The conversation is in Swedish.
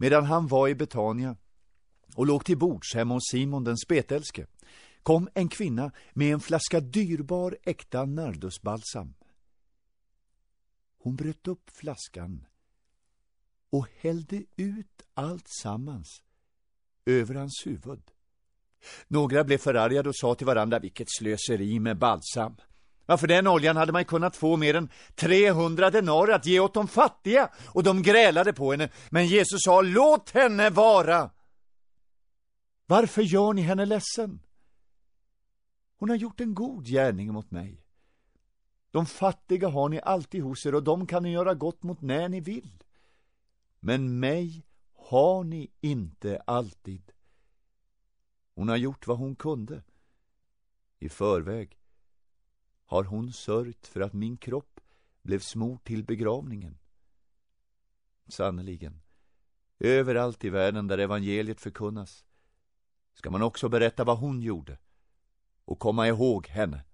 Medan han var i Betania och låg till bords hemma hos Simon den spetälske kom en kvinna med en flaska dyrbar äkta nardusbalsam. Hon bröt upp flaskan och hällde ut allt sammans över hans huvud. Några blev förargade och sa till varandra, vilket slöseri med balsam. Ja, för den oljan hade man kunnat få mer än 300 denarer att ge åt de fattiga, och de grälade på henne. Men Jesus sa, låt henne vara! Varför gör ni henne ledsen? Hon har gjort en god gärning mot mig. De fattiga har ni alltid hos er och de kan ni göra gott mot när ni vill. Men mig har ni inte alltid. Hon har gjort vad hon kunde. I förväg har hon sörjt för att min kropp blev smord till begravningen. Sannerligen, överallt i världen där evangeliet förkunnas ska man också berätta vad hon gjorde och komma ihåg henne.